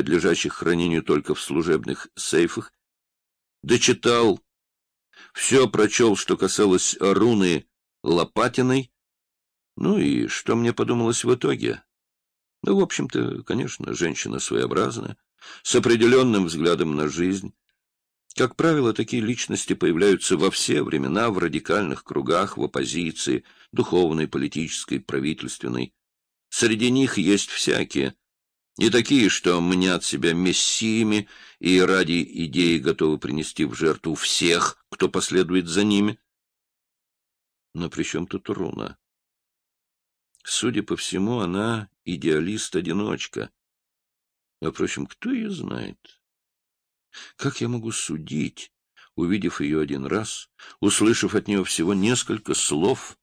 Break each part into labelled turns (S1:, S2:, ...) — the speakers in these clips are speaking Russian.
S1: подлежащих хранению только в служебных сейфах, дочитал, все прочел, что касалось руны Лопатиной, ну и что мне подумалось в итоге? Ну, в общем-то, конечно, женщина своеобразная, с определенным взглядом на жизнь. Как правило, такие личности появляются во все времена в радикальных кругах, в оппозиции, духовной, политической, правительственной. Среди них есть всякие, и такие, что мнят себя мессиями и ради идеи готовы принести в жертву всех, кто последует за ними. Но при чем тут руна? Судя по всему, она идеалист-одиночка. А, впрочем, кто ее знает? Как я могу судить, увидев ее один раз, услышав от нее всего несколько слов?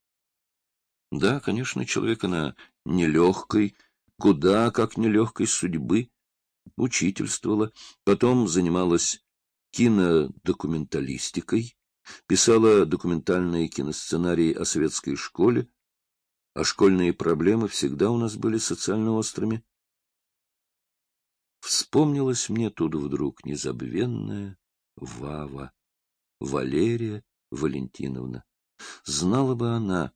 S1: Да, конечно, человек она нелегкой, куда как нелегкой судьбы, учительствовала, потом занималась кинодокументалистикой, писала документальные киносценарии о советской школе, а школьные проблемы всегда у нас были социально острыми. Вспомнилась мне тут вдруг незабвенная Вава, Валерия Валентиновна. Знала бы она,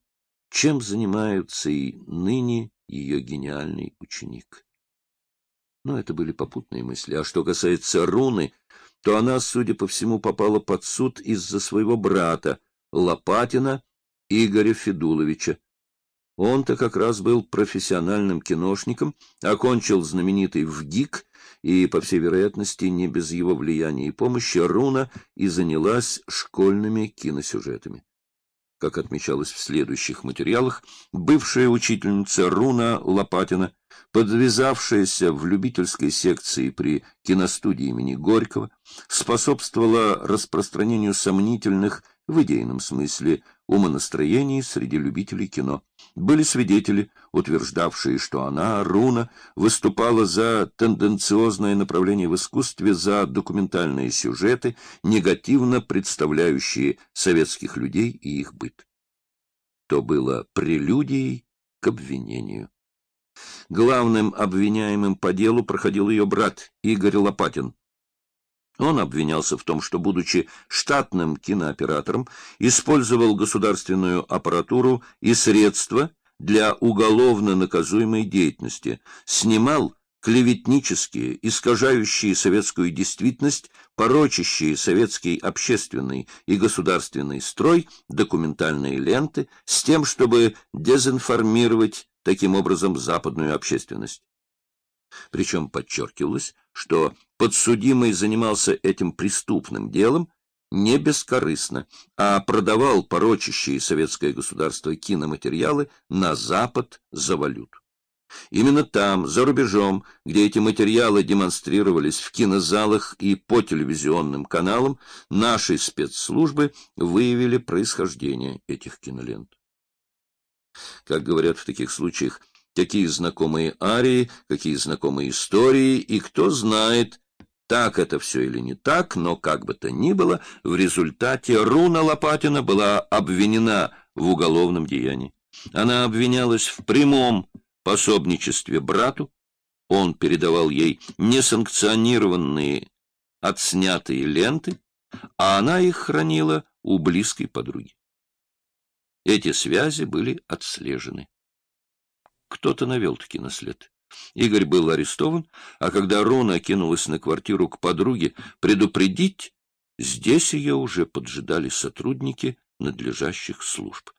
S1: чем занимаются и ныне ее гениальный ученик. Но это были попутные мысли. А что касается руны, то она, судя по всему, попала под суд из-за своего брата, Лопатина Игоря Федуловича, он-то как раз был профессиональным киношником, окончил знаменитый ВГИК, и, по всей вероятности, не без его влияния и помощи, Руна и занялась школьными киносюжетами. Как отмечалось в следующих материалах, бывшая учительница Руна Лопатина, подвязавшаяся в любительской секции при киностудии имени Горького, способствовала распространению сомнительных в идейном смысле умонастроений среди любителей кино. Были свидетели, утверждавшие, что она, Руна, выступала за тенденциозное направление в искусстве, за документальные сюжеты, негативно представляющие советских людей и их быт. То было прелюдией к обвинению. Главным обвиняемым по делу проходил ее брат Игорь Лопатин. Он обвинялся в том, что, будучи штатным кинооператором, использовал государственную аппаратуру и средства для уголовно наказуемой деятельности, снимал клеветнические, искажающие советскую действительность, порочащие советский общественный и государственный строй, документальные ленты, с тем, чтобы дезинформировать таким образом западную общественность. Причем подчеркивалось, что подсудимый занимался этим преступным делом не бескорыстно, а продавал порочащие советское государство киноматериалы на Запад за валюту. Именно там, за рубежом, где эти материалы демонстрировались в кинозалах и по телевизионным каналам, наши спецслужбы выявили происхождение этих кинолент. Как говорят в таких случаях, какие знакомые арии, какие знакомые истории, и кто знает, так это все или не так, но как бы то ни было, в результате Руна Лопатина была обвинена в уголовном деянии. Она обвинялась в прямом пособничестве брату, он передавал ей несанкционированные отснятые ленты, а она их хранила у близкой подруги. Эти связи были отслежены. Кто-то навел-таки на след. Игорь был арестован, а когда Рона кинулась на квартиру к подруге предупредить, здесь ее уже поджидали сотрудники надлежащих служб.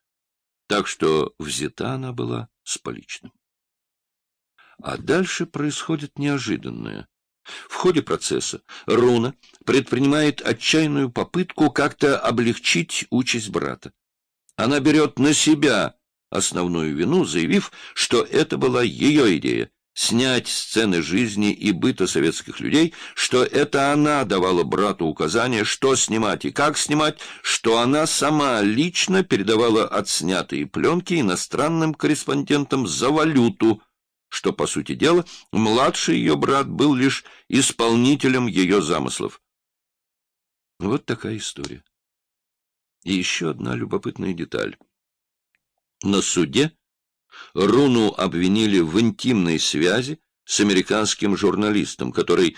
S1: Так что взята она была с поличным. А дальше происходит неожиданное. В ходе процесса Руна предпринимает отчаянную попытку как-то облегчить участь брата. Она берет на себя основную вину, заявив, что это была ее идея — снять сцены жизни и быта советских людей, что это она давала брату указания, что снимать и как снимать, что она сама лично передавала отснятые пленки иностранным корреспондентам за валюту, что, по сути дела, младший ее брат был лишь исполнителем ее замыслов. Вот такая история. И еще одна любопытная деталь. На суде Руну обвинили в интимной связи с американским журналистом, который